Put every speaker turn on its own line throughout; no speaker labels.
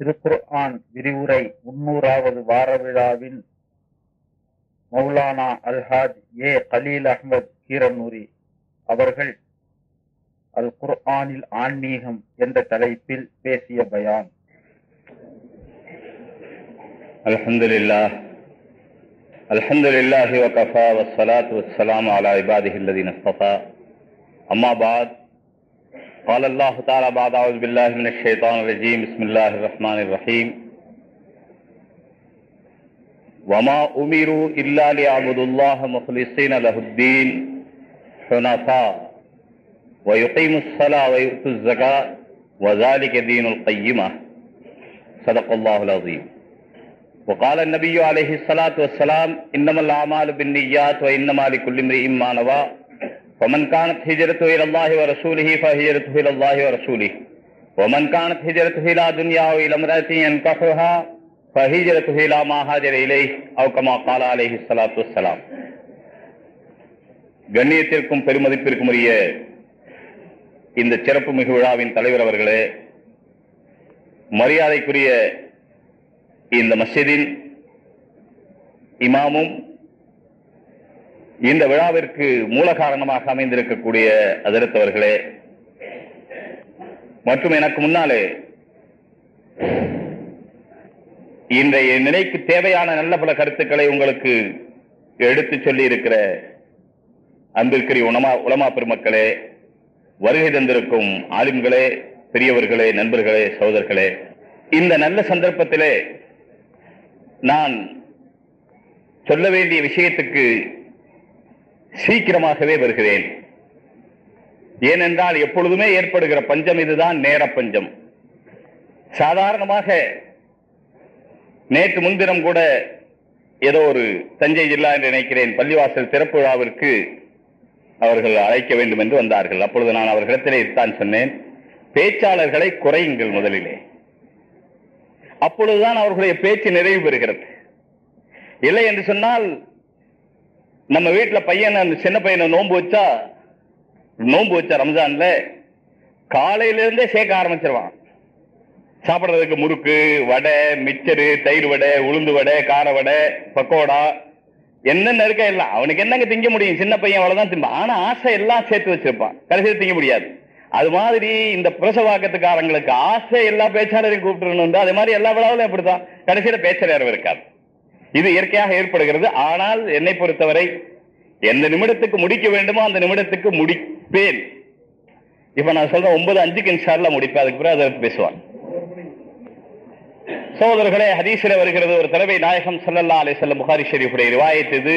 திருக்குர்ஆன் விரிவுரை முன்னூறாவது வார விழாவின் மௌலானா அல்ஹாஜ் ஏ கலீல் அஹமத் கீரனூரி அவர்கள் அல் குர்ஆனில் ஆன்மீகம் என்ற தலைப்பில் பேசிய பயான்.
அல்ஹம்துலில்லாஹ். அல்ஹம்துலில்லாஹி வகஃபா வஸ்ஸலாத்து வஸ்ஸலாமு அலா இபாதிஹில்லதீன இஸ்தஃபா அம்மா பாத் قال الله تعالى بعد أعوذ بالله من الشيطان الرجيم بسم الله الرحمن الرحيم وما أمروا إلا ليعبدوا الله مخلصين له الدين حنفاء، ويقيموا الصلاة ويؤتوا الزكاة، وذلك دين القيمة۔ صدق الله العظيم وقال النبي عليه الصلاة والسلام، إنما الأعمال بالنيات وإنما لكل امرئ ما نوى۔ فمن كانت هجرته إلى الله ورسوله فهجرته إلى الله ورسوله ومن كانت هجرته إلى دنيا وإلى امرأة ينكحها فهجرته إلى ما هاجر إليه أو كما قال عليه الصلاة والسلام கண்ணியத்திற்கும் பெருமதிப்பிற்கும் உரிய இந்த சிறப்பு மிகு விழாவின் தலைவர் அவர்களே மரியாதைக்குரிய இந்த மஸ்ஜிதின் இமாமும் இந்த விழாவிற்கு மூல காரணமாக அமைந்திருக்கக்கூடிய அதிர்த்தவர்களே மற்றும் எனக்கு முன்னாலே இன்றைய நிலைக்கு தேவையான நல்ல பல கருத்துக்களை உங்களுக்கு எடுத்து சொல்லி இருக்கிற அன்பிற்குரிய உணமா உலமா பெருமக்களே வருகை தந்திருக்கும் ஆலிம்களே பெரியவர்களே நண்பர்களே சகோதரர்களே இந்த நல்ல சந்தர்ப்பத்திலே நான் சொல்ல வேண்டிய விஷயத்துக்கு சீக்கிரமாகவே வருகிறேன். ஏனென்றால் எப்பொழுதுமே ஏற்படுகிற பஞ்சம் இதுதான் நேர பஞ்சம். சாதாரணமாக நேற்று முன்தினம் கூட ஏதோ ஒரு தஞ்சை ஜில்லா என்று நினைக்கிறேன் பள்ளிவாசல் திறப்பு விழாவிற்கு அவர்கள் அழைக்க வேண்டும் என்று வந்தார்கள். அப்பொழுது நான் அவர்களிடத்திலே தான் சொன்னேன். பேச்சாளர்களை குறையுங்கள் முதலிலே. அப்பொழுதுதான் அவர்களுடைய பேச்சு நிறைவு பெறுகிறது. இல்லை என்று சொன்னால் நம்ம வீட்டுல பையன் அந்த சின்ன பையனை நோன்பு வச்சா நோன்பு வச்சா ரம்ஜான்ல காலையில இருந்தே சேர்க்க ஆரம்பிச்சிருவான். சாப்பிடுறதுக்கு முறுக்கு வடை மிச்சரு தயிர் வடை உளுந்து வடை கார வடை பக்கோடா என்னென்ன இருக்க எல்லாம். அவனுக்கு என்னங்க திங்க முடியும்? சின்ன பையன் அவ்வளவுதான் திம்பான். ஆனா ஆசை எல்லாம் சேர்த்து வச்சிருப்பான். கடைசியில் திங்க முடியாது. அது மாதிரி இந்த பிரசவாக்கத்துக்காரங்களுக்கு ஆசை எல்லா பேச்சாளரையும் கூப்பிட்டுருணும் அதே மாதிரி எல்லா விழாவிலும் அப்படித்தான். கடைசியில கடைசியில் நேரம் இருக்காது. இது இயற்கையாக ஏற்படுகிறது. ஆனால் என்னை பொறுத்தவரை எந்த நிமிடத்துக்கு முடிக்க வேண்டுமோ அந்த நிமிடத்துக்கு முடிப்பேன். இப்ப நான் சொல்றேன் ஒன்பது அஞ்சுக்கு இன்ஷால்ல முடிப்பேன். அதுக்கு பிறகு அதை பேசுவான். சோதர்களே ஹதீசில வருகிறது ஒரு தடவை நாயகம் சல்லல்லா அலே செல்லம் புகாரி ஷெரீஃபுடைய ரிவாயத்தது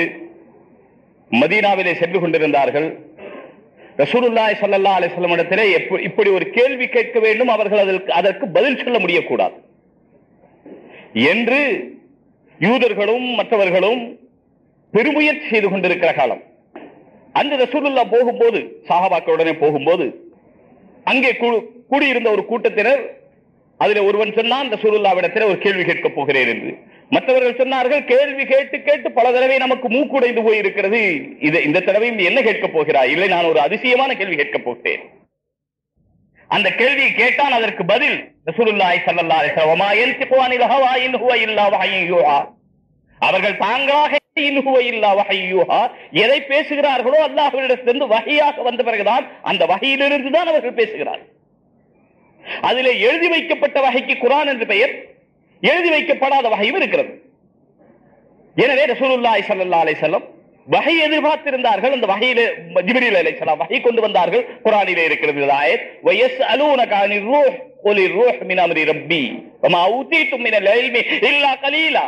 மதீனாவிலே சென்று கொண்டிருந்தார்கள். ரசூலுல்லாய் சல்லல்லா அலிஸ்லம் இடத்திலே இப்படி ஒரு கேள்வி கேட்க வேண்டும் அவர்கள் அதற்கு அதற்கு பதில் சொல்ல முடியக்கூடாது. என்று யூதர்களும் மற்றவர்களும் பெருமுயற்சி செய்து கொண்டிருக்கிற காலம். அந்த ரசூலுல்லா போகும்போது சாஹபாக்களுடனே போகும்போது அங்கே கூடியிருந்த ஒரு கூட்டத்தினர் அதில் ஒருவன் சொன்னான் ரசூலுல்லாவிடத்தில் ஒரு கேள்வி கேட்கப் போகிறேன் என்று. மற்றவர்கள் சொன்னார்கள் கேள்வி கேட்டு கேட்டு பல தடவை நமக்கு மூக்குடைந்து போயிருக்கிறது. இதை இந்த தடவையும் என்ன கேட்கப் போகிறாய்? இல்லை நான் ஒரு அதிசயமான கேள்வி கேட்கப் போகிறேன். அந்த கேள்வியை கேட்டான் அதற்கு பதில் ரசூலுல்லாஹி ஸல்லல்லாஹு அலைஹி வஸல்லம் ஹவா இன் ஹுவ இல்லா வஹய்யுன் அவர்கள் தாங்களாக இன் இல்லா எதை பேசுகிறார்களோ அல்லாஹ்விடத்திலிருந்து வகையாக வந்த பிறகுதான் அந்த வகையிலிருந்து தான் அவர்கள் பேசுகிறார்கள். அதிலே எழுதி வைக்கப்பட்ட வகைக்கு குரான் என்று பெயர் எழுதி வைக்கப்படாத வகையும் இருக்கிறது. எனவே ரசூலுல்லாய் சல்லா அலைஹி வஸல்லம் வகை எதிர்பார்த்திருந்தார்கள். அந்த வகையில ஜிப்ரீல் அலைஹிஸ்ஸலாம் வகை கொண்டு வந்தார்கள். குரானிலே இருக்கிறது இந்த ஆயத். வயஸ்அலூனக அனிர் ரூஹ் ஒலி ரூஹ் மின் அம்ரி ரப்பி. வமா ஊதீதும் மினல் இல்மி இல்லா கலீலா.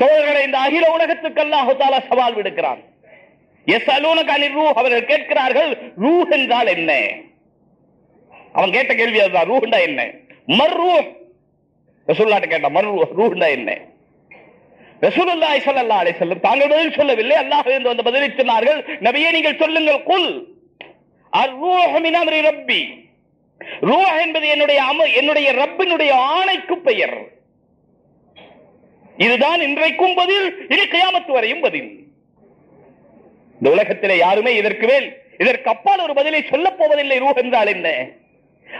தோழர்களை இந்த அகில உலகத்துக்கு அல்லாஹ் தஆலா சவால் விடுக்கிறான். யஸ்அலூனக அனிர் ரூஹ் அவர்கள் கேட்கிறார்கள் ரூஹ் என்றால் என்ன? அவன் கேட்ட கேள்வி அதுதான் ரூஹ்ண்டா என்ன? மர் ரூஹ் ரசூல்லாட்ட கேட்டா மர் ரூஹ்ண்டா என்ன? ரசூலுல்லாஹி ஸல்லல்லாஹு அலைஹி வஸல்லம் தாங்கள் பதில் சொல்லவில்லை. அல்லாஹ் இந்த வந்த பதிலை சொன்னார்கள் நபியே நீங்கள் சொல்லுங்கள். குல். அர்-ரூஹ் மின் அம்ரி ரப்பி. ரூஹ் என்பது என்னுடைய என்னுடைய ரப்பினுடைய ஆணைக்கு பெயர். இதுதான் இன்றைக்கும் பதில் இனி கியாமத்து வரையும் பதில். இந்த உலகத்திலே யாருமே இதற்கு மேல் இதற்கு அப்பால் ஒரு பதிலை சொல்லப் போவதில்லை. ரூஹ் என்றால் என்ன?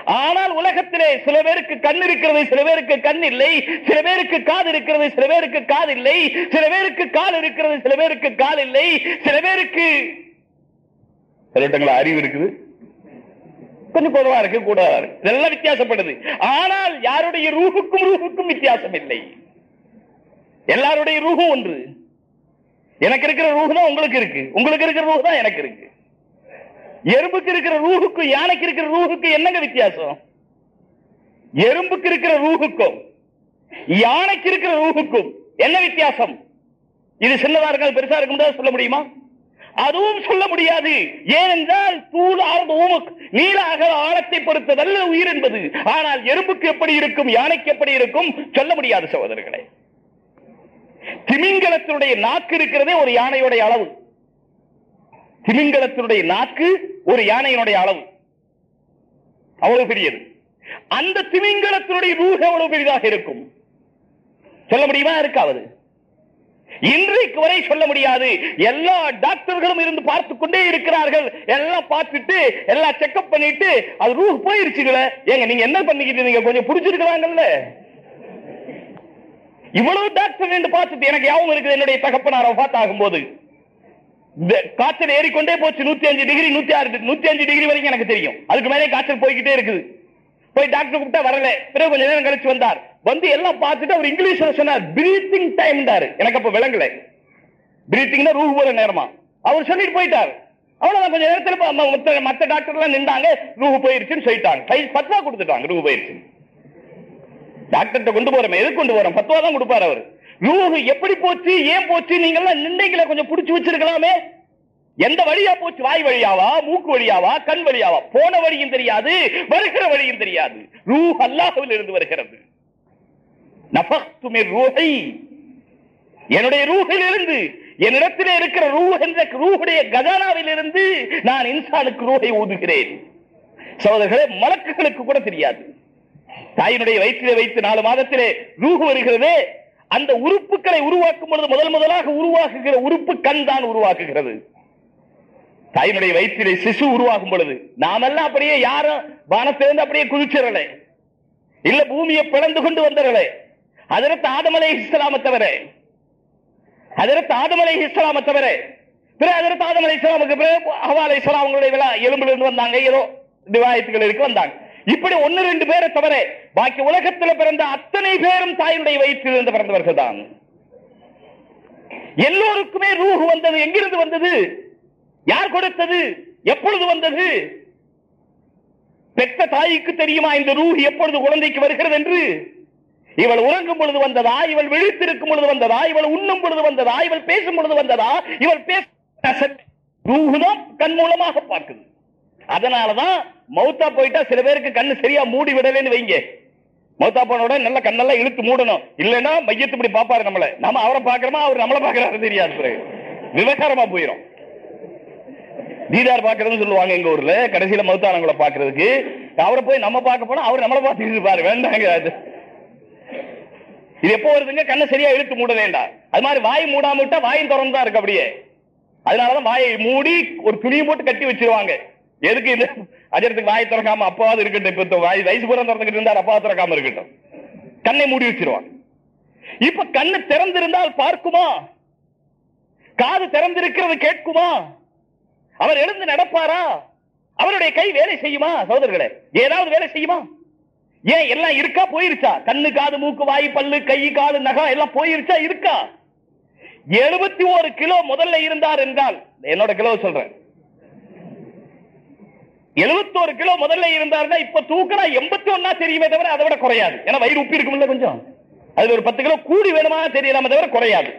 ஆனால் உலகத்திலே சில பேருக்கு கண் இருக்கிறது சில பேருக்கு கண் இல்லை. சில பேருக்கு காது இருக்கிறது சில பேருக்கு காது இல்லை. சில பேருக்கு கால் இருக்கிறது சில பேருக்கு கால் இல்லை. சில பேருக்கு சொல்லட்டுங்களா அறிவு இருக்குது? கொஞ்சம் குறைவா இருக்கு கூட இதெல்லாம் வித்தியாசப்படுது. ஆனால் யாருடைய ரூஹுக்கும் ரூஹுக்கும் வித்தியாசம் இல்லை. எல்லாருடைய ரூஹும் ஒன்று. எனக்கு இருக்கிற ரூஹு தான் உங்களுக்கு இருக்கு. உங்களுக்கு இருக்கிற ரூஹு தான் எனக்கு இருக்கு. எறும்புக்கு இருக்கிற ரூஹுக்கும் யானைக்கு இருக்கிற ரூஹுக்கும் என்னங்க வித்தியாசம்? எறும்புக்கு இருக்கிற ரூஹுக்கும் யானைக்கு இருக்கிற ரூஹுக்கும் என்ன வித்தியாசம்? இது சின்னதா இருக்காது பெருசா இருக்கும் சொல்ல முடியுமா? அதுவும் சொல்ல முடியாது. ஏனென்றால் தூள் ஆழ்ந்த ஊமுக் நீல அகல ஆழத்தை பொறுத்ததல்ல உயிர் என்பது. ஆனால் எறும்புக்கு எப்படி இருக்கும் யானைக்கு எப்படி இருக்கும் சொல்ல முடியாது சகோதரர்களே. திமிங்கலத்தினுடைய நாக்கு இருக்கிறதே ஒரு யானையுடைய அளவு. திமிங்கலத்தினுடைய நாக்கு ஒரு யானையினுடைய அளவு அவ்வளவு பெரியது. அந்த திமிங்கலத்தினுடைய ரூஹ் எவ்வளவு பெரிதாக இருக்கும்? சொல்ல முடியுமா? இருக்காவது. இன்றைக்கு வரை சொல்ல முடியாது. எல்லா டாக்டர்களும் இருந்து பார்த்து கொண்டே இருக்கிறார்கள். எல்லாம் பார்த்துட்டு எல்லாம் செக்அப் பண்ணிட்டு அது ரூஹ் போயிருச்சுங்களே. ஏங்க நீங்க என்ன பண்ணிக்கிட்டு நீங்க கொஞ்சம் புடிச்சிருக்கிறாங்கல்ல இவ்வளவு டாக்டர் என்று பார்த்துட்டு எனக்கு யாவும் இருக்குது. என்னுடைய தகப்பனார் பார்த்தாகும் போது காய்ச்சல் ஏறிக்கொண்டே போச்சு. நூத்தி அஞ்சு டிகிரி நூத்தி ஆறு நூத்தி அஞ்சு டிகிரி வரைக்கும் எனக்கு தெரியும். அதுக்கு மேலே காய்ச்சல் போய்கிட்டே இருக்குது. போய் டாக்டர் கூப்பிட்டா வரல. பிறகு கொஞ்ச நேரம் கழிச்சு வந்தார். வந்து எல்லாம் பார்த்துட்டு அவர் இங்கிலீஷ்ல சொன்னார். பிரீத்திங் டைம் எனக்கு அப்ப விளங்கல. பிரீத்திங்னா ரூஹ் போற நேரமா? அவர் சொல்லிட்டு போயிட்டார். அவ்வளவுதான். கொஞ்ச நேரத்தில் மற்ற டாக்டர் எல்லாம் நின்றாங்க. ரூஹு போயிருச்சுன்னு சொல்லிட்டாங்க. கை பத்து கொடுத்துட்டாங்க. ரூஹு போயிருச்சு டாக்டர்கிட்ட கொண்டு போறோம். எதுக்கு கொண்டு போறோம்? பத்துவா தான் கொடுப்பாரு அவர். நூறு எப்படி போச்சு ஏன் போச்சு நீங்க எல்லாம் நின்னைகளை கொஞ்சம் புடிச்சு வச்சிருக்கலாமே. எந்த வழியா போச்சு வாய் வழியாவா மூக்கு வழியாவா கண் வழியாவா? போன வழியும் தெரியாது வருகிற வழியும் தெரியாது. ரூ அல்லாஹவில் இருந்து வருகிறது நபக்துமே ரூஹை. என்னுடைய ரூஹில் இருந்து என்னிடத்திலே இருக்கிற ரூ என்ற ரூஹுடைய கஜானாவில் இருந்து நான் இன்சானுக்கு ரூஹை ஊதுகிறேன். சகோதரர்களே மலக்குகளுக்கு கூட தெரியாது. தாயினுடைய வயிற்றிலே வைத்து நாலு மாதத்திலே ரூஹு வருகிறதே அந்த உறுப்புகளை உருவாக்கும் பொழுது முதல் முதலாக உருவாக்குகிற உறுப்பு கண் தான் உருவாக்குகிறது. தாயினுடைய வயிற்றிலே சிசு உருவாகும் பொழுது நாமெல்லாம் அப்படியே யாரும் வானத்திலிருந்து அப்படியே குதிச்சிடலே இல்ல பூமியை பிளந்து கொண்டு வந்தர்களே அதற்கு ஆதமலை இஸ்லாமத்தவரே அதற்கு ஆதமலை இஸ்லாமத்தவரே தவிர பிறகு அதற்கு ஆதமலை இஸ்லாமுக்கு பிறகு ஹவாலை இஸ்லாம் அவங்களுடைய விழா எலும்புல இருந்து வந்தாங்க ஏதோ திவாயத்துகள் இருக்கு வந்தாங்க. இப்படி ஒன்னு ரெண்டு பேரை தவிர பாக்கி உலகத்தில் பிறந்த அத்தனை பேரும் தாயினுடைய வயிற்றில் இருந்து பிறந்தவர்கள் தான். எல்லோருக்குமே ரூஹு வந்தது. எங்கிருந்து வந்தது? யார் கொடுத்தது? எப்பொழுது வந்தது? பெற்ற தாய்க்கு தெரியுமா இந்த ரூஹ் எப்பொழுது குழந்தைக்கு வருகிறது என்று? இவள் உறங்கும் பொழுது வந்ததா? இவள் விழித்திருக்கும் பொழுது வந்ததா? இவள் உண்ணும் பொழுது வந்ததா? இவள் பேசும் பொழுது வந்ததா? இவள் பேச ரூஹு கண் மூலமாக பார்க்குது. அதனாலதான் மௌத்தா போயிட்டா சில பேருக்கு கண்ணு சரியா மூடி விடலைன்னு வைங்க. மௌத்தா போன உடனே நல்ல கண்ணெல்லாம் இழுத்து மூடணும். இல்லைன்னா மையத்து இப்படி பாப்பாரு நம்மள. நம்ம அவரை பாக்குறோமா அவர் நம்மள பாக்குறாரு தெரியாது பிறகு விவகாரமா போயிடும் தீதார் பாக்குறதுன்னு சொல்லுவாங்க எங்க ஊர்ல. கடைசியில மௌத்தானவங்களை பாக்குறதுக்கு அவரை போய் நம்ம பார்க்க போனா அவர் நம்மள பார்த்துட்டு இருப்பாரு. வேண்டாங்க அது. இது எப்போ வருதுங்க? கண்ணை சரியா இழுத்து மூட வேண்டாம். அது மாதிரி வாய் மூடாம விட்டா வாயும் திறந்து தான் இருக்கு அப்படியே. அதனாலதான் வாயை மூடி ஒரு துணியை போட்டு கட்டி வச்சிருவாங்க. எதுக்கு இது? அஜரத்துக்கு வாய் திறக்காம அப்பாவது இருக்கட்டும். இப்ப வாய் வயசு பூரா திறந்துக்கிட்டு இருந்தார் அப்பாவது திறக்காம இருக்கட்டும். கண்ணை மூடி வச்சிருவான். இப்ப கண்ணு திறந்திருந்தால் பார்க்குமா? காது திறந்திருக்கிறது கேட்குமா? அவர் எழுந்து நடப்பாரா? அவருடைய கை வேலை செய்யுமா? சகோதரர்களே ஏதாவது வேலை செய்யுமா? ஏன் எல்லாம் இருக்கா? போயிருச்சா? கண்ணு காது மூக்கு வாய் பல்லு கை காது நகம் எல்லாம் போயிருச்சா? இருக்கா? எழுபத்தி ஒரு கிலோ முதல்ல இருந்தார் என்றால் என்னோட கிலோ சொல்றேன். எழுபத்தோரு கிலோ முதல்ல இருந்தாருன்னா இப்ப தூக்கினா எண்பத்தி ஒன்னா தெரியுமே தவிர அதை விட குறையாது. ஏன்னா வயிறு உப்பி இருக்கும்ல கொஞ்சம். அதுல ஒரு பத்து கிலோ கூடி வேணுமா தெரியலாம தவிர குறையாது.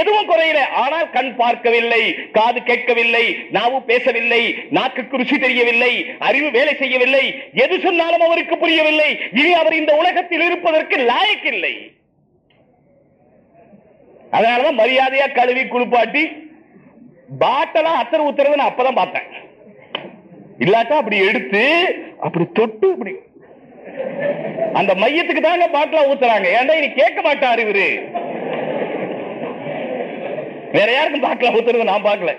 எதுவும் குறையல. ஆனால் கண் பார்க்கவில்லை காது கேட்கவில்லை நாவு பேசவில்லை நாக்கு ருசி தெரியவில்லை அறிவு வேலை செய்யவில்லை எது சொன்னாலும் அவருக்கு புரியவில்லை. இனி அவர் இந்த உலகத்தில் இருப்பதற்கு லாயக்கில்லை. அதனாலதான் மரியாதையா கழுவி குளிப்பாட்டி பாட்டெல்லாம் அத்தர் உத்தரவு நான் அப்பதான் பார்த்தேன். இல்லாட்டா அப்படி எடுத்து அப்படி தொட்டு அப்படி அந்த மையத்துக்கு தாங்க பாட்டில ஊத்துறாங்க. ஏன்டா இனி கேட்க மாட்டாரு இவரு? வேற யாருக்கும் பாட்டில ஊத்துறது நான் பார்க்கல.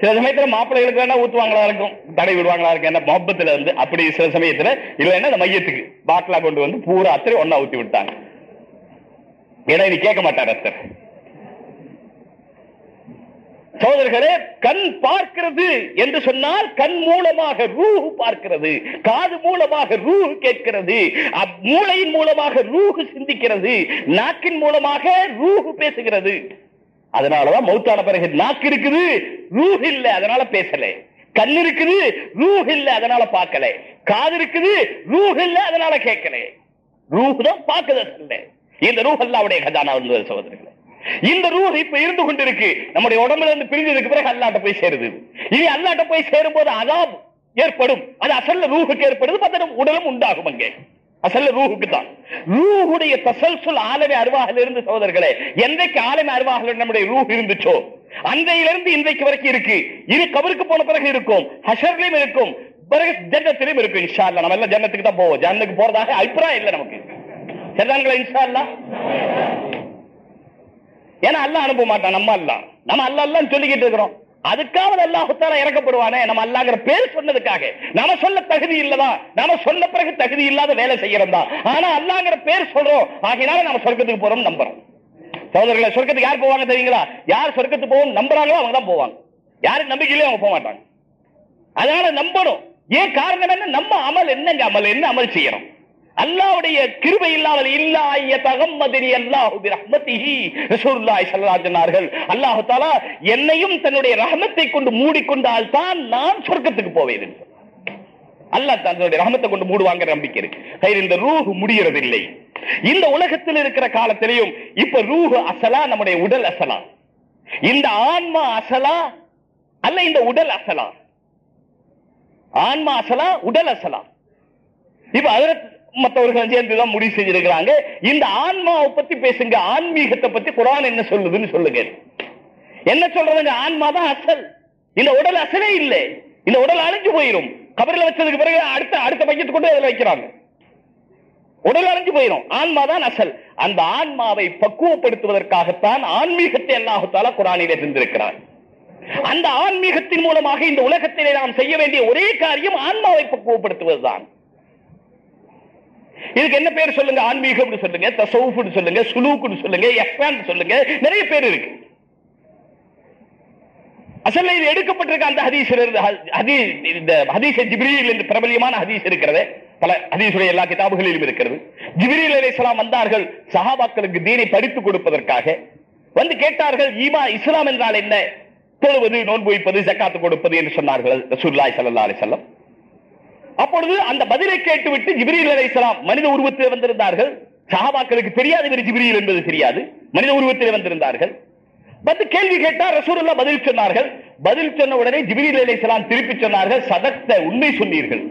சில சமயத்துல மாப்பிள்ளைகளுக்கு வேணா ஊத்துவாங்களா இருக்கும். தடை விடுவாங்களா இருக்கும். என்ன மொபத்துல இருந்து அப்படி சில சமயத்துல இல்லைன்னா அந்த மையத்துக்கு பாட்டிலா கொண்டு வந்து பூரா அத்தனை ஒன்னா ஊத்தி விட்டாங்க. ஏன்னா இனி கேட்க மாட்டார் அத்தர். சோதர்களே கண் பார்க்கிறது என்று சொன்னால் கண் மூலமாக ரூஹு பார்க்கிறது காது மூலமாக ரூஹு கேட்கிறது அப்- மூளையின் மூலமாக ரூஹு சிந்திக்கிறது நாக்கின் மூலமாக ரூஹு பேசுகிறது. அதனாலதான் மௌத்தான பிறகு நாக்கு இருக்குது ரூஹ் இல்ல அதனால பேசல. கண் இருக்குது ரூஹ் இல்ல அதனால பார்க்கல. காது இருக்குது ரூஹ் இல்ல அதனால கேட்கல. ரூ தான் பார்க்கத இந்த ரூஹ் அல்லாவுடைய கதானா வந்து சகோதரர்களே இந்த ரூஹ் இப்ப இருந்து கொண்டிருக்கு. நம்முடைய உடம்புல இருந்து பிரிஞ்சதுக்கு பிறகு அல்லாட்ட போய் சேருது. இனி அல்லாட்ட போய் சேரும் போது அதாப் ஏற்படும். அது அசல்ல ரூஹுக்கு ஏற்படுது பத்திரம் உடலும் உண்டாகும் அங்கே. அசல்ல ரூஹுக்கு தான். ரூஹுடைய தசல்சுல் ஆலமே அருவாகில் இருந்து சகோதரர்களே என்றைக்கு ஆலமி அருவாகில் நம்முடைய ரூஹ் இருந்துச்சோ அன்றையிலிருந்து இன்றைக்கு வரைக்கும் இருக்கு. இனி கபருக்கு போன பிறகு இருக்கும் ஹஷர்லையும் இருக்கும் பிறகு ஜன்னத்திலையும் இருக்கும் இன்ஷா அல்லாஹ் நம்ம எல்லாம் ஜன்னத்துக்கு தான் போவோம். ஜன்னத்துக்கு போறதாக அபிப்பிராயம் இல்லை நமக்கு. சரிதான்களா இன்ஷா அல்லாஹ் ஏன்னா அல்ல அனுப்ப மாட்டான் நம்ம அல்ல நம்ம அல்ல சொல்லிக்கிட்டு இருக்கிறோம். அதுக்காவது அல்லாஹுத்தால இறக்கப்படுவானே நம்ம அல்லாங்கிற பேர் சொன்னதுக்காக. நாம சொல்ல தகுதி இல்லதான் நாம சொன்ன பிறகு தகுதி இல்லாத வேலை செய்யறோம் தான் ஆனா அல்லாங்கிற பேர் சொல்றோம். ஆகினால நம்ம சொர்க்கத்துக்கு போறோம் நம்புறோம். சகோதரர்களை சொர்க்கத்துக்கு யார் போவாங்க தெரியுங்களா? யார் சொர்க்கத்துக்கு போவோம் நம்புறாங்களோ அவங்க தான் போவாங்க. யாரும் நம்பிக்கையிலே அவங்க போக மாட்டாங்க அதனால நம்பணும். ஏன் காரணம் என்ன? நம்ம அமல் என்னங்க அமல்? என்ன அமல் செய்யறோம்? அல்லாவுடைய கிருபை இல்லாமல் இல்லா தகம்மதினி அல்லாஹு ரஹ்மத்திஹி ரசூலுல்லாஹி ஸல்லல்லாஹு அலைஹி சொன்னார்கள். அல்லாஹ் தஆலா என்னையும் தன்னுடைய ரஹமத்தை கொண்டு மூடிக்கொண்டால் தான் நான் சொர்க்கத்துக்கு போவேன் அல்லாஹ் தன்னுடைய ரஹமத்தை கொண்டு மூடுவாங்க நம்பிக்கை இருக்கு. கையில் இந்த ரூஹ் முடியறதில்லை. இந்த உலகத்தில் இருக்கிற காலத்திலையும் இப்ப ரூஹ் அசலா நம்முடைய உடல் அசலா. இந்த ஆன்மா அசலா அல்ல இந்த உடல் அசலா. ஆன்மா அசலா உடல் அசலா. இப்ப அதற்கு மற்றவர்கள் சேர்ந்துதான் முடிவு செஞ்சிருக்கிறாங்க. இந்த ஆன்மாவை பத்தி பேசுங்க. ஆன்மீகத்தை பத்தி குரான் என்ன சொல்லுதுன்னு சொல்லுங்க. என்ன சொல்றதுங்க? ஆன்மா தான் அசல். இந்த உடல் அசலே இல்லை. இந்த உடல் அழிஞ்சு போயிடும் கபரில் வச்சதுக்கு பிறகு அடுத்த அடுத்த பையத்து கொண்டு அதில் வைக்கிறாங்க? உடல் அழிஞ்சு போயிடும் ஆன்மா தான் அசல். அந்த ஆன்மாவை பக்குவப்படுத்துவதற்காகத்தான் ஆன்மீகத்தை அல்லாஹுத்தாலா குரானிலே தந்திருக்கிறார் அந்த ஆன்மீகத்தின் மூலமாக இந்த உலகத்திலே நாம் செய்ய வேண்டிய ஒரே காரியம் ஆன்மாவை பக்குவப்படுத்துவதுதான். இதுக்கு என்ன பேர் சொல்லுங்க? ஆன்மீகம் சொல்லுங்க தசவுன்னு சொல்லுங்க சுலூக்குன்னு சொல்லுங்க எஹ்சான் சொல்லுங்க நிறைய பேர் இருக்கு. அசல்ல இது எடுக்கப்பட்டிருக்க அந்த ஹதீஸ்ல ஹதீஸ் இந்த ஹதீஸ் ஜிப்ரீல் என்று பிரபலியமான ஹதீஸ் இருக்கிறது. பல ஹதீசுடைய எல்லா கிதாபுகளிலும் இருக்கிறது. ஜிப்ரீல் அலைஹிஸ்ஸலாம் வந்தார்கள் சஹாபாக்களுக்கு தீனை படித்துக் கொடுப்பதற்காக. வந்து கேட்டார்கள் ஈமா இஸ்லாம் என்றால் என்ன? தொழுவது நோன்பு வைப்பது ஜக்காத்து கொடுப்பது என்று சொன்னார்கள் ரசூலுல்லாஹி சல்லா அலிசல்லம் அப்பொழுது அந்த பதிலை கேட்டுவிட்டு ஜிப்ரீல் அலைஹிஸ்ஸலாம் மனித உருவத்தில் வந்திருந்தார்கள். சஹாபாக்களுக்கு தெரியாது இவர் ஜிப்ரீல் என்பது தெரியாது. மனித உருவத்தில் வந்திருந்தார்கள். வந்து கேள்வி கேட்டார் ரசூலுல்லா பதில் சொன்னார்கள். பதில் சொன்ன உடனே ஜிப்ரீல் அலைஹிஸ்ஸலாம் திருப்பி சொன்னார்கள் சதக்த உண்மை சொன்னீர்கள்.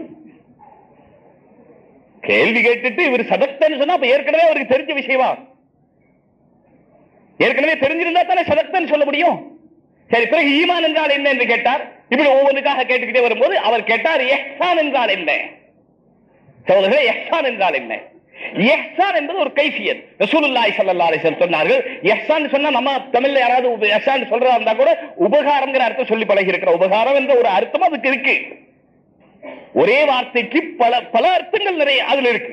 கேள்வி கேட்டுட்டு இவர் சதக்தன்னு சொன்னா அப்ப ஏற்கனவே அவருக்கு தெரிஞ்ச விஷயமா? ஏற்கனவே தெரிஞ்சிருந்தா தானே சதக்தன்னு சொல்ல முடியும்? சரி பிறகு ஈமான் என்றால் என்ன என்று கேட்டார்? இப்படி ஒவ்வொன்றுக்காக கேட்டுக்கிட்டே வரும்போது அவர் கேட்டார் எஹ்சான் என்றால் என்ன? சகோதரர்களே எஹ்சான் என்றால் என்ன? எஹ்சான் என்பது ஒரு கைஃபியத் ரசூலுல்லாஹி ஸல்லல்லாஹு அலைஹி வஸல்லம் சொன்னார்கள் எஹ்சான் சொன்னா நம்ம தமிழ்ல யாராவது உப- எஹ்சான் சொல்றதா இருந்தா கூட உபகாரம்ங்கிற அர்த்தம் சொல்லி பழகி இருக்கிற உபகாரம் என்ற ஒரு அர்த்தம் அதுக்கு இருக்கு. ஒரே வார்த்தைக்கு பல பல அர்த்தங்கள் நிறைய அதுல இருக்கு.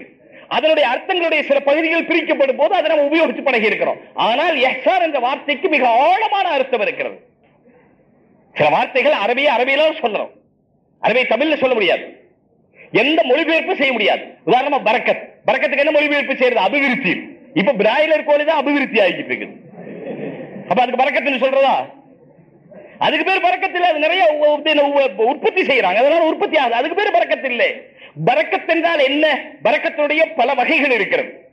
அதனுடைய அர்த்தங்களுடைய சில பகுதிகள் பிரிக்கப்படும் போது அதை நம்ம உபயோகித்து பழகி இருக்கிறோம் ஆனால் எஹ்சான் என்ற வார்த்தைக்கு மிக ஆழமான அர்த்தம் இருக்கிறது. சில வார்த்தைகள் அரபிய அரபியில சொல்றோம் அரபியை தமிழ்ல சொல்ல முடியாது. எந்த மொழிபெயர்ப்பு செய்ய முடியாது. உதாரணமா பரக்கத். பரக்கத்துக்கு என்ன மொழிபெயர்ப்பு செய்யறது? அபிவிருத்தி. இப்ப பிராய்லர் கோழி தான் அபிவிருத்தி ஆகிட்டு இருக்குது. அப்ப அதுக்கு பறக்கத்துன்னு சொல்றதா? அதுக்கு பேர் பறக்கத்து இல்ல. அது நிறைய உ- உற்பத்தி செய்யறாங்க. அதனால உற்பத்தி ஆகுது. அதுக்கு பேர் பறக்கத்து இல்லை. பறக்கத் என்றால் என்ன? பறக்கத்துடைய பல வகைகள் இருக்கிறது.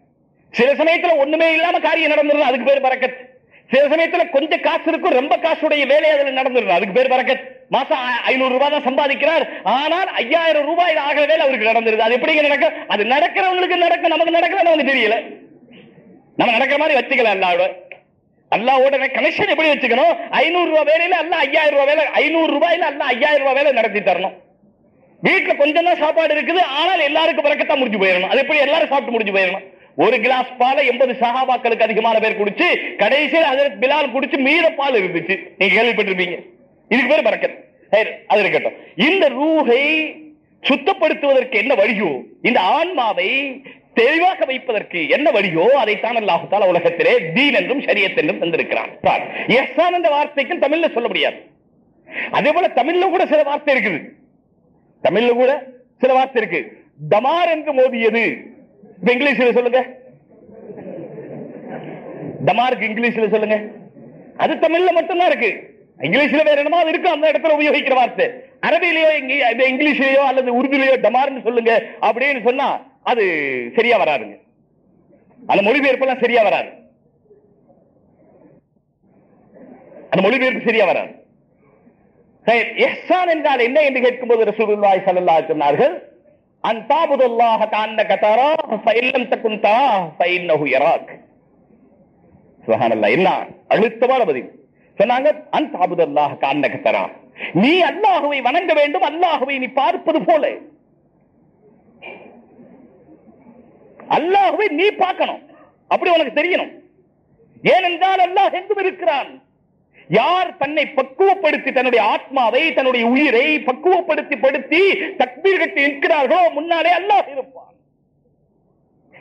சில சமயத்துல ஒண்ணுமே இல்லாம காரியம் நடந்துடும் அதுக்கு பேர் பறக்கத்து சில சமயத்துல கொஞ்சம் காசு இருக்கும் ரொம்ப காசுடைய வேலை அதுல நடந்துடும் அதுக்கு பேர் பறக்கத் மாசம் ஐ- ஐநூறு ரூபாய் தான் சம்பாதிக்கிறார். ஆனால் ஐயாயிரம் ரூபாய் ஆகிற வேலை அவருக்கு நடந்துருது. அது எப்படிங்க நடக்க? அது நடக்கிறவங்களுக்கு நடக்க நமக்கு நடக்கிற நமக்கு தெரியல. நம்ம நடக்கிற மாதிரி வச்சுக்கலாம் அல்லாவோட. அல்லாவோட கனெக்ஷன் எப்படி வச்சுக்கணும்? ஐநூறு ரூபாய் வேலையில அல்ல ஐயாயிரம் ரூபாய் வேலை ஐநூறு ரூபாயில அல்ல ஐயாயிரம் ரூபாய் வேலை நடத்தி தரணும். வீட்டுல கொஞ்சம் தான் சாப்பாடு இருக்குது ஆனால் எல்லாருக்கும் பிறக்கத்தான் முடிஞ்சு போயிடணும். அது எப்படி? எல்லாரும் சாப்பிட்டு முடிஞ்சு போயிடணும். ஒரு கிளாஸ் பாலை எண்பது சகாபாக்களுக்கு அதிகமான பேர் குடிச்சு கடைசியில் அதற்கு பிலால் குடிச்சு மீத பால் இருந்துச்சு. நீங்க கேள்விப்பட்டிருப்பீங்க. இதுக்கு பேர் பறக்கத் அது இருக்கட்டும். இந்த ரூகை சுத்தப்படுத்துவதற்கு என்ன வழியோ இந்த ஆன்மாவை தெளிவாக வைப்பதற்கு என்ன வழியோ அதைத்தான் அல்லாஹால உலகத்திலே தீன் என்றும் ஷரியத் என்றும் தந்திருக்கிறான். எஸ் என்ற வார்த்தைக்கும் தமிழ்ல சொல்ல முடியாது. அதே போல தமிழ்ல கூட சில வார்த்தை இருக்குது. தமிழ்ல கூட சில வார்த்தை இருக்கு. தமார் என்று மோதியது. இப்ப இங்கிலீஷ்ல சொல்லுங்க. டமாருக்கு இங்கிலீஷ்ல சொல்லுங்க. அது தமிழ்ல மட்டும்தான் இருக்கு. இங்கிலீஷ்ல வேற என்னமோ அது இருக்கு அந்த இடத்துல உபயோகிக்கிற வார்த்தை. அரபிலேயோ இங்கிலீஷ்லயோ அல்லது உருதுலயோ டமார்னு சொல்லுங்க அப்படின்னு சொன்னா அது சரியா வராதுங்க. அந்த மொழிபெயர்ப்பெல்லாம் சரியா வராது. அந்த மொழிபெயர்ப்பு சரியா வராது. சரி, என்றால் என்ன என்று கேட்கும்போது ரசூலுல்லாஹி ஸல்லல்லாஹு சொன்னார்கள்? அழுத்தமான பதில். சொன்னாங்க அன் நீ அல்லாஹுவை வணங்க வேண்டும் அல்லாஹுவை நீ பார்ப்பது போல. அல்லாஹுவை நீ பார்க்கணும். அப்படி உனக்கு தெரியணும். ஏனென்றால் அல்லாஹ் எங்கும் இருக்கிறான். யார் தன்னை பக்குவப்படுத்தி தன்னுடைய ஆத்மாவை தன்னுடைய உயிரை பக்குவப்படுத்தி படுத்தி தக்பீர் கட்டி நிற்கிறார்களோ முன்னாலே அல்லாஹ் இருப்பான்.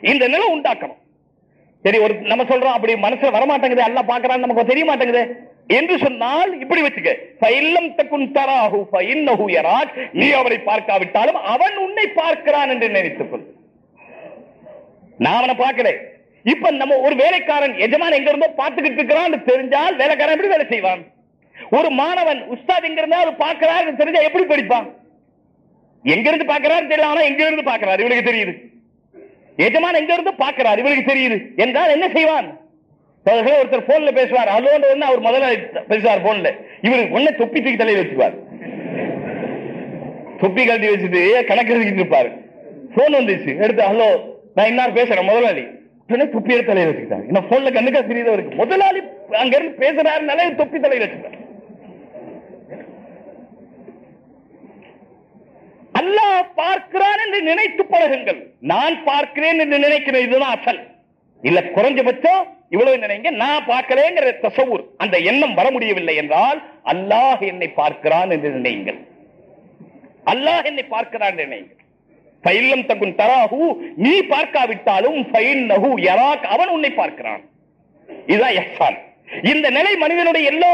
இந்த நிலை உண்டாக்கணும். சரி ஒரு நம்ம சொல்றோம் அப்படி மனசுல வரமாட்டேங்குது அல்ல பாக்குறான்னு நமக்கு தெரிய மாட்டேங்குது என்று சொன்னால் இப்படி வச்சுக்க. தராஹு நீ அவரை பார்க்காவிட்டாலும் அவன் உன்னை பார்க்கிறான் என்று நினைத்துக் கொள் நான் அவனை பார்க்கிறேன் இப்ப நம்ம ஒரு வேலைக்காரன் எஜமான் எங்க இருந்தோ பார்த்துக்கிட்டு இருக்கிறான் தெரிஞ்சால் வேலைக்காரன் எப்படி வேலை செய்வான்? ஒரு மாணவன் உஸ்தாத் எங்க இருந்தா அவர் பார்க்கிறாரு தெரிஞ்சா எப்படி படிப்பான்? எங்க இருந்து பாக்குறாரு தெரியல ஆனா எங்க இருந்து பாக்குறாரு இவனுக்கு தெரியுது. எஜமான் எங்க இருந்து பாக்குறாரு இவனுக்கு தெரியுது. என்றால் என்ன செய்வான்? ஒருத்தர் போன்ல பேசுவார். ஹலோன்னு வந்து அவர் முதல்ல பேசுவார் போன்ல இவருக்கு ஒண்ணு தொப்பி தூக்கி தலையில் வச்சுக்குவார். தொப்பி கழட்டி வச்சுட்டு கணக்கு எழுதிட்டு இருப்பாரு. போன் வந்துச்சு. எடுத்து ஹலோ நான் இன்னார் பேசுறேன் முதலாளி. உடனே தொப்பி எடுத்து தலையில வச்சுக்கிட்டாங்க என்ன போன்ல கண்ணுக்கா தெரியுதா இருக்கு முதலாளி அங்க இருந்து பேசுறாருனாலே தொப்பி தலையில வச்சுக்கிட்டாங்க அல்லாஹ் பார்க்கிறான் என்று நினைத்து பழகுங்கள். நான் பார்க்கிறேன் என்று நினைக்கிறேன். இதுதான் அசல். இல்ல குறைஞ்சபட்சம் இவ்வளவு நினைங்க? நான் பார்க்கிறேங்கிற தசவுர் அந்த எண்ணம் வர முடியவில்லை என்றால் அல்லாஹ் என்னை பார்க்கிறான் என்று நினைங்கள். அல்லாஹ் என்னை பார்க்கிறான் என்று நினைங்கள். ஃபைல்லம் தகுன் தராஹு நீ பார்க்காவிட்டாலும் அவன் உன்னை பார்க்கிறான். இதுதான் இஹ்சான் இந்த நிலை மனிதனுடைய எல்லா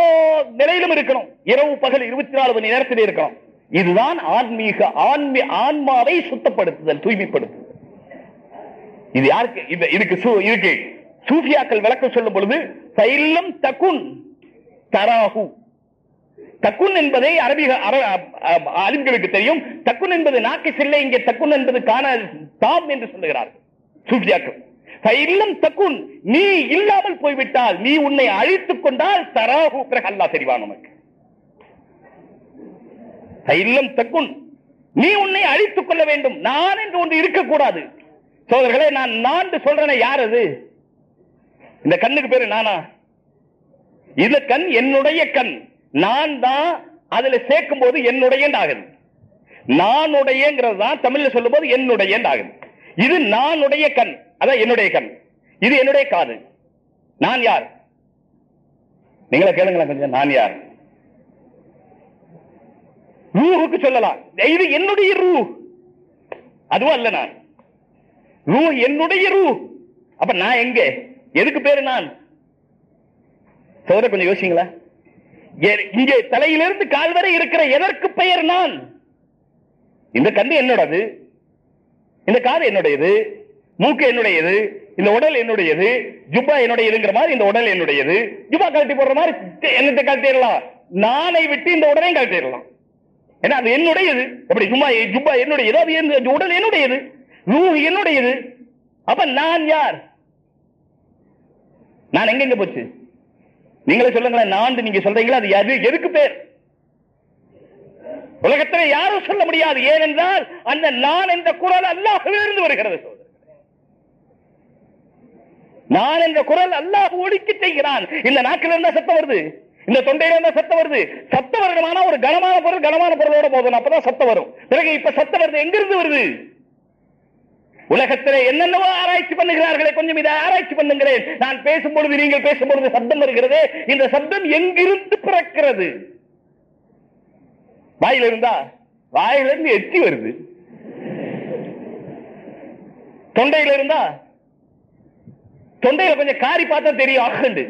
நிலையிலும் இருக்கணும். இரவு பகல் இருபத்தி நாலு மணி நேரத்தில் இருக்கணும் இதுதான் ஆன்மீக ஆன்மீ ஆன்மாவை சுத்தப்படுத்துதல் தூய்மைப்படுத்துதல். இது யாருக்கு? இதுக்கு இதுக்கு சூஃபியாக்கள் விளக்கம் சொல்லும் பொழுது சைல்லம் தகுன் தராஹு. தக்குன் என்பதை அரபிக அலிம்களுக்கு தெரியும். தக்குன் என்பது நாக்கு சில்லை இங்கே தக்குன் என்பது காண தாம் என்று சொல்லுகிறார்கள். சூஃபியாக்கள். இல்லம் தக்குன் நீ இல்லாமல் போய்விட்டால் நீ உன்னை அழித்துக் கொண்டால் தராஹு பிறகு தெரிவான் உனக்கு. இல்லம் தக்குன் நீ உன்னை அழித்துக் கொள்ள வேண்டும். நான் என்று ஒன்று இருக்கக்கூடாது. சோதர்களே நான் நான் சொல்றேனே யார் அது? இந்த கண்ணுக்கு பேரு நானா? இந்த கண் என்னுடைய கண். நான் தான் அதுல சேர்க்கும் போது என்னுடைய ஆகுது நானுடையங்கிறது தான் தமிழ்ல சொல்லும் போது என்னுடைய ஆகுது இது நானுடைய கண். அதான் என்னுடைய கண். இது என்னுடைய காது. நான் யார்? நீங்களே கேளுங்களேன் கொஞ்சம். நான் யார்? ரூஹுக்கு சொல்லலாம். இது என்னுடைய ரூ அதுவும் அல்ல நான். ரூ என்னுடைய ரூ அப்ப நான் எங்க? எதுக்கு பேரு நான்? சோதர கொஞ்சம் யோசிங்களா இங்கே தலையிலிருந்து கால் வரை இருக்கிற எதற்கு பெயர் நான்? இந்த கண்ணு என்னோடது? இந்த காது என்னுடையது? மூக்கு என்னுடையது? இந்த உடல் என்னுடையது? ஜுப்பா என்னுடையதுங்கிற மாதிரி இந்த உடல் என்னுடையது? ஜுப்பா கழட்டி போடுற மாதிரி என்னத்தை கழட்டிடலாம்? நானை விட்டு இந்த உடலையும் கழட்டிடலாம். ஏன்னா அது என்னுடையது. எப்படி சும்மா ஜுப்பா என்னுடையது அது என் இந்த உடல் என்னுடையது? ரூ என்னுடையது? அப்ப நான் யார்? நான் எங்கெங்க போச்சு? நீங்களே சொல்லுங்களேன் நான் நீங்க சொல்றீங்களா? அது யாரு? எதுக்கு பேர்? உலகத்தில் யாரும் சொல்ல முடியாது. ஏனென்றால் அந்த நான் என்ற குரல் அல்லாஹ்விலிருந்து வருகிறது. நான் என்ற குரல் அல்லாஹ் ஒழிக்க செய்கிறான். இந்த நாக்கில் இருந்தா சத்தம் வருது. இந்த தொண்டையில இருந்தா சத்தம் வருது. சத்தம் வரணுமானா ஒரு கனமான பொருள் கனமான பொருளோட போதும். அப்பதான் சத்தம் வரும். பிறகு இப்ப சத்தம் வருது. எங்கிருந்து வருது? உலகத்திலே என்னென்னவோ ஆராய்ச்சி பண்ணுகிறார்களே கொஞ்சம் இதை ஆராய்ச்சி பண்ணுகிறேன் நான் பேசும்பொழுது நீங்கள் பேசும்பொழுது சப்தம் வருகிறது. இந்த சப்தம் எங்கிருந்து பிறக்கிறது? வாயில இருந்தா வாயில இருந்து எச்சி வருது. தொண்டையில இருந்தா தொண்டையில கொஞ்சம் காரி பார்த்தா தெரியும் ஆகண்டு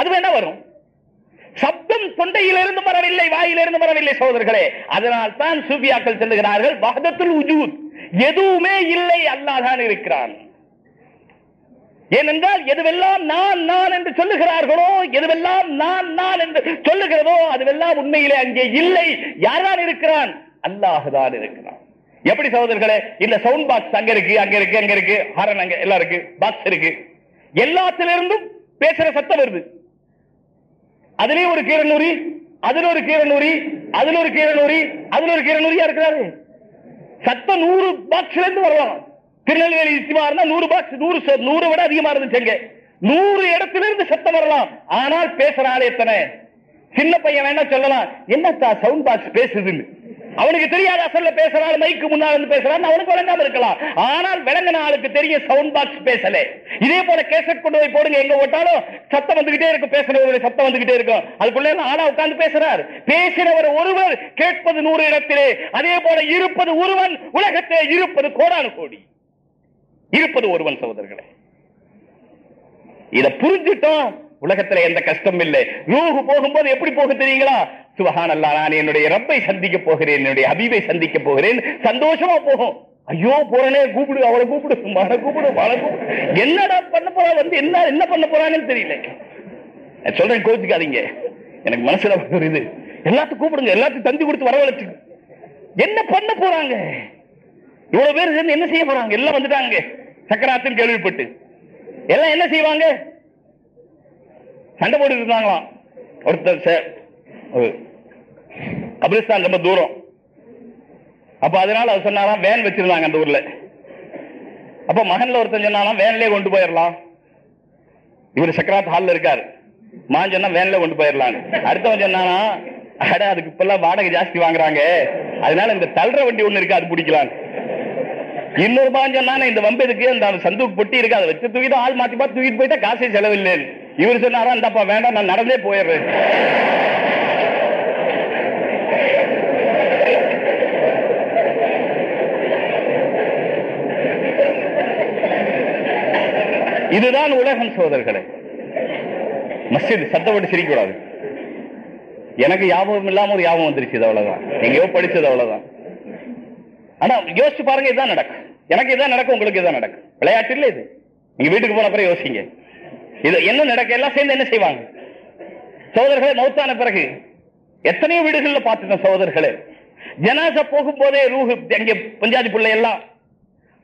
அது வேணா வரும். சப்தம் தொண்டையிலிருந்து வரவில்லை வாயிலிருந்து வரவில்லை சோதர்களே அதனால் தான் சூபியாக்கள் செல்லுகிறார்கள் வஹதத்துல் உஜூத். எதுவுமே இல்லை அல்லாஹ் தான் இருக்கிறான். ஏனென்றால் எதுவெல்லாம் நான் நான் என்று சொல்லுகிறார்களோ எதுவெல்லாம் நான் நான் என்று சொல்லுகிறதோ அதுவெல்லாம் உண்மையிலே அங்கே இல்லை. யார்தான் இருக்கிறான்? அல்லாஹ் தான் இருக்கிறான். எப்படி சகோதரர்களே? இந்த சவுண்ட் பாக்ஸ் அங்க இருக்கு அங்க இருக்கு அங்க இருக்கு. ஹாரன் அங்க எல்லாம் இருக்கு. பாக்ஸ் இருக்கு. எல்லாத்திலிருந்தும் பேசுற சத்தம் வருது. அதுலயும் ஒரு கீரநூறி அதுல ஒரு கீரநூறி அதுல ஒரு கீரநூறி அதுல ஒரு கீரநூறியா இருக்கிறாரு? சத்தம் நூறு பாக்ஸ்ல இருந்து வரலாம். திருநெல்வேலி இஸ்திமா இருந்தா நூறு பாக்ஸ் நூறு ச- நூறு விட அதிகமா இருந்துச்சுங்க நூறு இடத்துல இருந்து சத்தம் வரலாம். ஆனால் பேசுற ஆள் எத்தனை? சின்ன பையன் வேணா சொல்லலாம். என்னத்தா சவுண்ட் பாக்ஸ் பேசுதுன்னு? அவனுக்கு தெரியாத அசல்ல பேசுறாள் மைக்கு முன்னால இருந்து பேசுறான் அவனுக்கு விளங்காம இருக்கலாம். ஆனால் விளங்கின ஆளுக்கு தெரியும் சவுண்ட் பாக்ஸ் பேசல. இதே போல கேசட் கொண்டு போய் போடுங்க எங்க ஓட்டாலும் சத்தம் வந்துகிட்டே இருக்கும் பேசுறவருடைய சத்தம் வந்துகிட்டே இருக்கும். அதுக்குள்ள ஆளா உட்கார்ந்து பேசுறார். பேசினவர் ஒருவர் கேட்பது நூறு இடத்திலே அதே போல இருப்பது ஒருவன் உலகத்திலே இருப்பது கோடானு கோடி. இருப்பது ஒருவன் சகோதரர்களே. இத புரிஞ்சுட்டோம் உலகத்துல எந்த கஷ்டம் இல்லை. ரூஹு போகும்போது எப்படி போக தெரியுங்களா? சுபஹான் அல்லா நான் என்னுடைய ரப்பை சந்திக்க போகிறேன் என்னுடைய அபிவை சந்திக்க போகிறேன். சந்தோஷமா போகும். ஐயோ போறனே கூப்பிடு அவளை கூப்பிடு மழை கூப்பிடு மழை கூப்பிடு. என்னடா பண்ண போறா வந்து என்ன என்ன பண்ண போறான்னு தெரியல. சொல்றேன் கோச்சுக்காதீங்க எனக்கு மனசுல ஒரு இது. எல்லாத்தையும் கூப்பிடுங்க எல்லாத்தையும் தந்தி கொடுத்து வரவழைச்சு. என்ன பண்ண போறாங்க? இவ்வளவு பேர் என்ன செய்ய போறாங்க? எல்லாம் வந்துட்டாங்க. சக்கராத்தின் கேள்விப்பட்டு. எல்லாம் என்ன செய்வாங்க? சண்டை போட்டு இருந்தாங்களாம் ஒருத்தர் கபிரிஸ்தான் ரொம்ப தூரம். அப்ப அதனால அவர் சொன்னாராம் வேன் வச்சிருந்தாங்க அந்த ஊர்ல. அப்ப மகன்ல ஒருத்தன் சொன்னாலாம் வேன்லயே கொண்டு போயிடலாம் இவர் சக்கராத் ஹால்ல இருக்காரு. மான் சொன்னா வேன்ல கொண்டு போயிடலாம் அடுத்தவன் சொன்னானா அட அதுக்கு இப்பெல்லாம் வாடகை ஜாஸ்தி வாங்குறாங்க. அதனால இந்த தள்ளுற வண்டி ஒண்ணு இருக்கு அது பிடிக்கலாம் இன்னொரு பான் சொன்னானே இந்த வம்பதுக்கு அந்த சந்தூக் பொட்டி இருக்கு அதை வச்சு தூக்கிட்டு ஆள் மாத்தி பார்த்து தூக்கிட்டு போயிட்டா காசே செலவில்லை இவர் சொன்னாரா இந்தப்பா வேண்டாம் நான் நடந்தே போயிடுறேன். இதுதான் உலகம் சோதர்களே. மசித் சத்தப்பட்டு சிரிக்க கூடாது எனக்கு யாபகம் இல்லாம ஒரு ஞாபகம் வந்துருச்சு இது அவ்வளவுதான். எங்கேயோ படிச்சது அவ்வளவுதான். ஆனா யோசிச்சு பாருங்க இதுதான் நடக்கும். எனக்கு இதான் நடக்கும் உங்களுக்கு இதான் நடக்கும். விளையாட்டு இல்ல இது. நீங்க வீட்டுக்கு போன அப்புறம் யோசிங்க. இது என்ன நடக்க எல்லாம் சேர்ந்து என்ன செய்வாங்க? சகோதரர்களே மௌத்தான பிறகு எத்தனையோ வீடுகளில் பார்த்துட்டோம் சகோதரர்களே ஜனாசா போகும்போதே ரூஹு எங்க பஞ்சாதி பிள்ளை எல்லாம்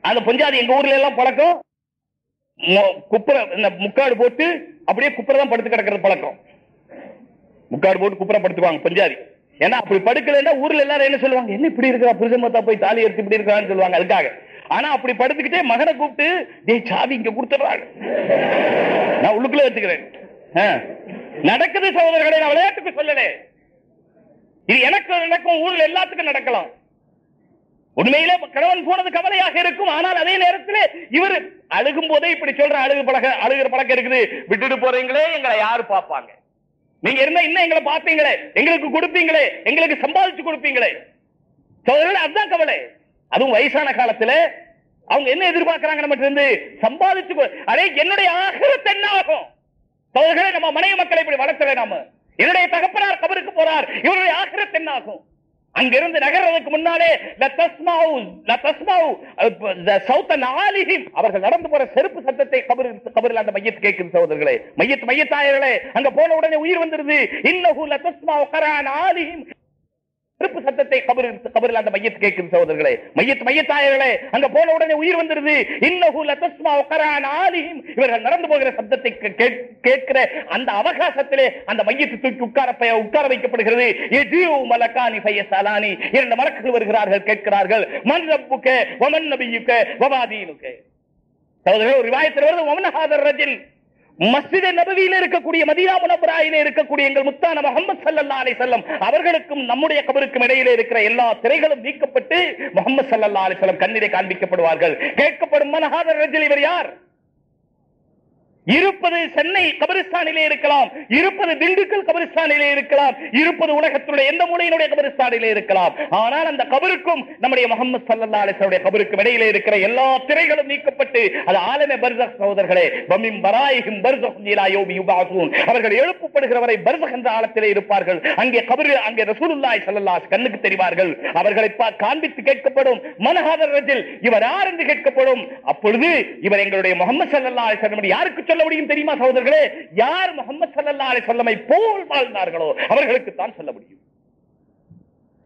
அந்த பஞ்சாதி எங்க ஊர்ல எல்லாம் பழக்கம்? மொ- குப்புற இந்த முக்காடு போட்டு அப்படியே குப்புற தான் படுத்து கிடக்கிறது பழக்கம். முக்காடு போட்டு குப்புற படுத்துவாங்க பஞ்சாதி. ஏன்னா அப்படி படுக்கலைன்னா ஊர்ல எல்லாரும் என்ன சொல்லுவாங்க? என்ன இப்படி இருக்கா புருஷமத்தா போய் தாலி எடுத்து இப்படி இருக்கான்னு சொல்லுவாங்க அதுக்காக. ஆனா அப்படி படுத்துக்கிட்டே மகனை கூப்பிட்டு டேய் சாவி இங்க கொடுத்துடுறாங்க நான் உள்ளுக்குள்ள வச்சுக்கிறேன். நடக்குது சகோதரர்களை நான் விளையாட்டுக்கு சொல்லலே. இது எனக்கு நடக்கும் ஊரில் எல்லாத்துக்கும் நடக்கலாம். உண்மையிலே கணவன் போனது கவலையாக இருக்கும். ஆனால் அதே நேரத்தில் இவர் அழுகும் போதே இப்படி சொல்ற அழுகு பழக அழுகிற பழக்கம் இருக்குது. விட்டுட்டு போறீங்களே எங்களை யாரு பார்ப்பாங்க? நீங்க இருந்தா இன்னும் எங்களை பார்த்தீங்களே எங்களுக்கு கொடுப்பீங்களே எங்களுக்கு சம்பாதிச்சு கொடுப்பீங்களே. அதுதான் கவலை. அதுவும் வயசான காலத்துல அவங்க என்ன எதிர்பார்க்கிறாங்க நம்ம இருந்து? சம்பாதிச்சு அதே என்னுடைய ஆகிரத்து என்ன ஆகும் சகோதரர்களே நம்ம மனைவி மக்களை இப்படி வளர்த்தல நாம. என்னுடைய தகப்பனார் கபருக்கு போறார். இவருடைய ஆகிரத்து என்ன ஆகும் அங்கிருந்து நகர்றதுக்கு முன்னாலே அவர்கள் நடந்து போற செருப்பு சத்தத்தை கபரில் அந்த மையத்து கேட்கும் சகோதரர்களே. மையத்து மையத்தாயர்களே அங்க போன உடனே உயிர் வந்துருது. இன்னஹு லதஸ்மாவு கரான் ஆலிஹிம் திருப்பு சத்தத்தை கபர் கபரில் அந்த மையத்து கேட்கும் சகோதரர்களே. மையத்து மையத்தாயர்களே அங்க போன உடனே உயிர் வந்துருது. இன்னஹு தஸ்மா கரான் ஆலிஹிம் இவர்கள் நடந்து போகிற சத்தத்தை கேட்கிற அந்த அவகாசத்திலே அந்த மையத்து தூக்கி உட்கார உட்கார வைக்கப்படுகிறது. எஜியு மலக்கானி சலானி. இரண்டு மலக்குகள் வருகிறார்கள் கேட்கிறார்கள். மன் ரப்புக்க வமன் நபியுக்க வமாதீனுக்க சகோதரர்கள் ஒரு ரிவாயத்தில் வருது வமனஹாதர் ரஜில். மஸ்ஜித் நபவியில இருக்கக்கூடிய மதீனா முனவராயிலே இருக்கக்கூடிய எங்கள் முத்தான முகமது ஸல்லல்லாஹு அலி செல்லம் அவர்களுக்கும் நம்முடைய கபருக்கும் இடையில இருக்கிற எல்லா திரைகளும் நீக்கப்பட்டு முகமது ஸல்லல்லாஹு அலி செல்லம் கண்ணிலே காண்பிக்கப்படுவார்கள். கேட்கப்படும் மனஹாதர் ரஜில் இவர் யார்? இருப்பது சென்னை கபரிஸ்தானிலே இருக்கலாம். இருப்பது திண்டுக்கல் கபரிஸ்தானிலே இருக்கலாம். இருப்பது உலகத்தினுடைய எந்த மூலையினுடைய கபரிஸ்தானிலே இருக்கலாம். ஆனால் அந்த கபருக்கும் நம்முடைய முகமது சல்லா அலிஸ்வருடைய கபருக்கும் இடையிலே இருக்கிற எல்லா திரைகளும் நீக்கப்பட்டு அது ஆலமே பர்சக் சகோதரர்களே பமிம் பராயிகும் பர்சக் அவர்கள் எழுப்பப்படுகிறவரை பர்சக் என்ற ஆழத்திலே இருப்பார்கள். அங்கே கபரு அங்கே ரசூலுல்லாய் சல்லா கண்ணுக்கு தெரிவார்கள். அவர்களை காண்பித்து கேட்கப்படும் மனஹாதர் இவர் யார் என்று கேட்கப்படும். அப்பொழுது இவர் எங்களுடைய முகமது சல்லா அலைஹி யாருக்கு சொல்ல முடியும் தெரியுமா சகோதரர்களே? யார் முகமது சல்லா அலை சொல்லமை போல் வாழ்ந்தார்களோ அவர்களுக்கு தான் சொல்ல முடியும்.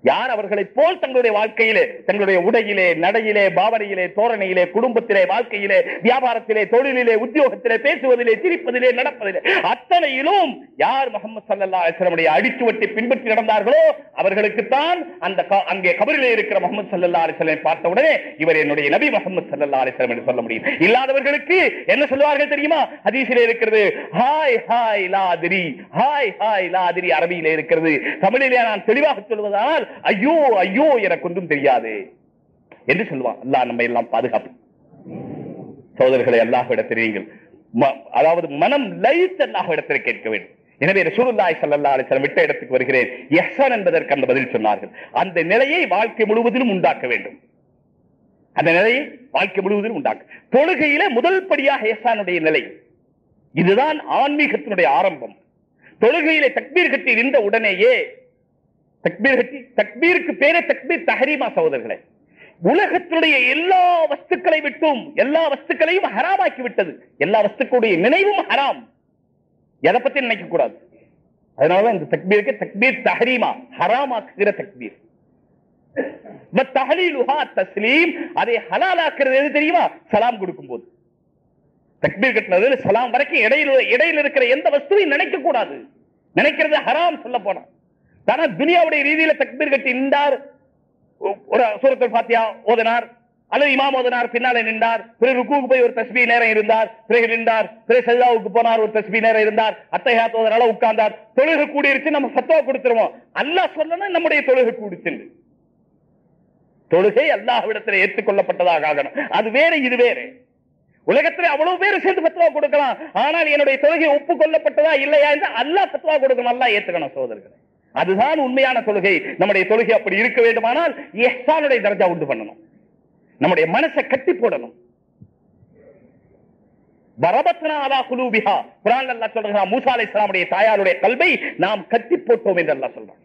யார் அவர்களை போல் தங்களுடைய வாழ்க்கையிலே தங்களுடைய உடையிலே நடையிலே பாவனையிலே தோரணையிலே குடும்பத்திலே வாழ்க்கையிலே வியாபாரத்திலே தொழிலிலே உத்தியோகத்திலே பேசுவதிலே சிரிப்பதிலே நடப்பதிலே அத்தனையிலும் யார் முகமது சல்லா அலிஸ்லமுடைய அடிச்சுவட்டை பின்பற்றி நடந்தார்களோ அவர்களுக்குத்தான் அந்த க- அங்கே கபரிலே இருக்கிற முகமது சல்லா அலிஸ்லமை பார்த்த உடனே இவர் என்னுடைய நபி முகமது சல்லா அலிஸ்லம் என்று சொல்ல முடியும். இல்லாதவர்களுக்கு என்ன சொல்லுவார்கள் தெரியுமா? ஹதீசிலே இருக்கிறது ஹாய் ஹாய் லாதிரி ஹாய் ஹாய் லாதிரி அரபியிலே இருக்கிறது. தமிழிலே நான் தெளிவாக சொல்வதால் ஐயோ ஐயோ எனக்கு ஒன்றும் தெரியாது என்று சொல்லுவான் அல்லாஹ் நம்ம எல்லாம் பாதுகாப்பு சோதர்களை அல்லாஹ்விடத்தில் நீங்கள் அதாவது மனம் லயித்து அல்லாஹிடத்தில் கேட்க வேண்டும். எனவே ரசூலுல்லாய் சல்லா அலைஹி விட்ட இடத்துக்கு வருகிறேன். எஹ்சான் என்பதற்கு அந்த பதில் சொன்னார்கள். அந்த நிலையை வாழ்க்கை முழுவதிலும் உண்டாக்க வேண்டும். அந்த நிலையை வாழ்க்கை முழுவதிலும் உண்டாக்க. தொழுகையில முதல் படியாக எஹ்சானுடைய நிலை. இதுதான் ஆன்மீகத்தினுடைய ஆரம்பம். தொழுகையிலே தக்பீர் கட்டி நின்ற உடனேயே தக்பீர் கட்டி தக்பீருக்கு பேரே தக்பீர் தஹரீமா சகோதரர்களே. உலகத்துடைய எல்லா வஸ்துக்களை விட்டும் எல்லா வஸ்துக்களையும் ஹராமாக்கி விட்டது. எல்லா வஸ்துக்களுடைய நினைவும் ஹராம். எதை பத்தி நினைக்க கூடாது? அதனால இந்த தக்பீருக்கு தக்பீர் தஹரீமா ஹராமாக்குகிற தக்பீர். தஹலீலுஹா தஸ்லீம் அதை ஹலாலாக்குறது எது தெரியுமா? சலாம் கொடுக்கும்போது. தக்பீர் கட்டினது சலாம் வரைக்கும் இடையில இடையில இருக்கிற எந்த வஸ்துவையும் நினைக்க கூடாது. நினைக்கிறது ஹராம் சொல்ல போனா. தானா துனியாவுடைய ரீதியில தக்பீர் கட்டி நின்றார். ஒரு சூரத்துல் பாத்தியா ஓதனார். அல்லது இமாம் ஓதனார் பின்னாலே நின்றார். பிறகு ருக்குவுக்கு போய் ஒரு தஸ்பி நேரம் இருந்தார். பிறகு நின்றார். பிறகு செல்லாவுக்கு போனார் ஒரு தஸ்பி நேரம் இருந்தார். அத்தையாத் ஓதனால உட்கார்ந்தார். தொழுகை கூடிருச்சு நம்ம ஃபத்வா கொடுத்துருவோம். அல்லாஹ் சொல்லணும் நம்முடைய தொழுகை கூடிச்சு. தொழுகை அல்லாஹ்விடத்தில் ஏற்றுக்கொள்ளப்பட்டதாக ஆகணும். அது வேற இது வேற. உலகத்தில் அவ்வளவு பேர் சேர்ந்து பத்துவா கொடுக்கலாம். ஆனால் என்னுடைய தொழுகை ஒப்புக்கொள்ளப்பட்டதா இல்லையா என்று அல்லாஹ் பத்துவா கொடுக்கணும். அல்லா ஏத்துக்கணும் சோதர்களை அதுதான் உண்மையான தொழுகை. நம்முடைய தொழுகை அப்படி இருக்க வேண்டுமானால் இஹ்சானுடைய தர்ஜா உண்டு பண்ணணும். நம்முடைய மனசை கட்டி போடணும். பரபத்னா அலா குலூபிஹா. குரான் அல்லாஹ் சொல்றான் மூசா தாயாருடைய கல்வை நாம் கட்டி போட்டோம் என்று அல்லா சொல்றான்.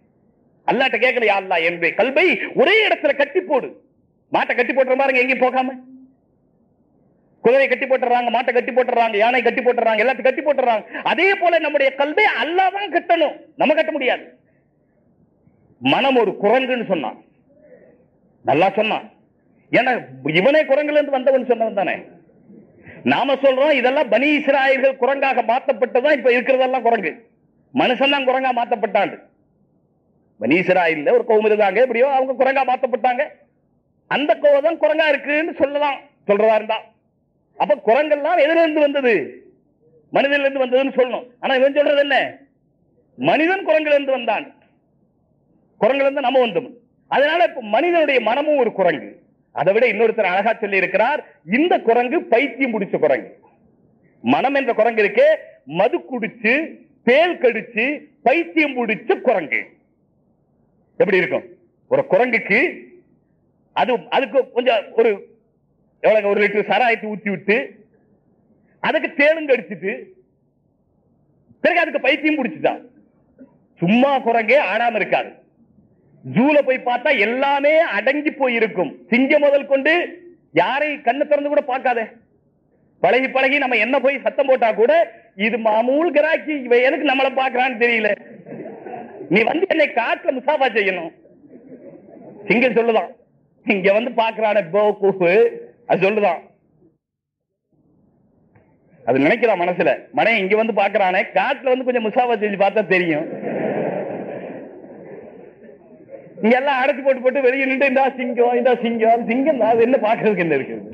அல்லாட்ட கேட்கலையா அல்லா என்னுடைய கல்வை ஒரே இடத்துல கட்டி போடு. மாட்டை கட்டி போட்டுற பாருங்க எங்கேயும் போகாம. குதிரை கட்டி போட்டுறாங்க மாட்டை கட்டி போட்டுறாங்க யானை கட்டி போட்டுறாங்க எல்லாத்தையும் கட்டி போட்டுறாங்க. அதே போல நம்முடைய கல்வை அல்லாஹ் கட்டணும். நம்ம கட்ட முடியாது. மனம் ஒரு குரங்குன்னு சொன்னான். நல்லா சொன்னான். ஏன்னா இவனே குரங்குல இருந்து வந்தவன் சொன்னவன் தானே. நாம சொல்றோம் இதெல்லாம் பனி இஸ்ராயல்கள் குரங்காக மாத்தப்பட்டதான் இப்ப இருக்கிறதெல்லாம் குரங்கு. மனுஷன் தான் குரங்கா மாத்தப்பட்டான். பனி இஸ்ராயல்ல ஒரு கோவம் இருந்தாங்க எப்படியோ அவங்க குரங்கா மாத்தப்பட்டாங்க. அந்த கோவம் தான் குரங்கா இருக்குன்னு சொல்லலாம் சொல்றதா இருந்தா. அப்ப குரங்கெல்லாம் எதுல இருந்து வந்தது? மனிதன்ல இருந்து வந்ததுன்னு சொல்லணும். ஆனா இவன் சொல்றது என்ன? மனிதன் குரங்குல இருந்து வந்தான். குரங்குல இருந்து நம்ம வந்தோம் அதனால இப்ப மனிதனுடைய மனமும் ஒரு குரங்கு. அதை விட இன்னொருத்தர் அழகா சொல்லி இருக்கிறார் இந்த குரங்கு பைத்தியம் பிடிச்ச குரங்கு. மனம் என்ற குரங்கு இருக்கே மது குடிச்சு தேல் கடிச்சு பைத்தியம் பிடிச்ச குரங்கு. எப்படி இருக்கும்? ஒரு குரங்குக்கு அது அதுக்கு கொஞ்சம் ஒரு எவ்வளவு ஒரு லிட்டர் சராயத்தை ஊத்தி விட்டு அதுக்கு தேலும் கடிச்சிட்டு பிறகு அதுக்கு பைத்தியம் பிடிச்சிட்டான் சும்மா குரங்கே ஆடாம இருக்காது. ஜூல போய் பார்த்தா எல்லாமே அடங்கி போயிருக்கும். சிங்கம் முதல் கொண்டு யாரை கண்ணு திறந்து கூட பார்க்காத. பழகி பழகி நம்ம என்ன போய் சத்தம் போட்டா கூட இது மாமூல் கிராக்கி இவ எதுக்கு நம்மள பாக்குறான்னு தெரியல. நீ வந்து என்னை காட்டுல முசாபா செய்யணும். சிங்கம் சொல்லுதான். இங்க வந்து பாக்குறான கூப்பு அது சொல்லுதான். அது நினைக்கிறான் மனசுல? மனை இங்க வந்து பாக்குறானே காட்டுல வந்து கொஞ்சம் முசாபா செஞ்சு பார்த்தா தெரியும். இங்க எல்லாம் அடைச்சு போட்டு போட்டு வெளியே நின்று இந்தா சிங்கம் இந்தா சிங்கம் சிங்கம் தான் அது என்ன பாக்குறதுக்கு என்ன இருக்குது?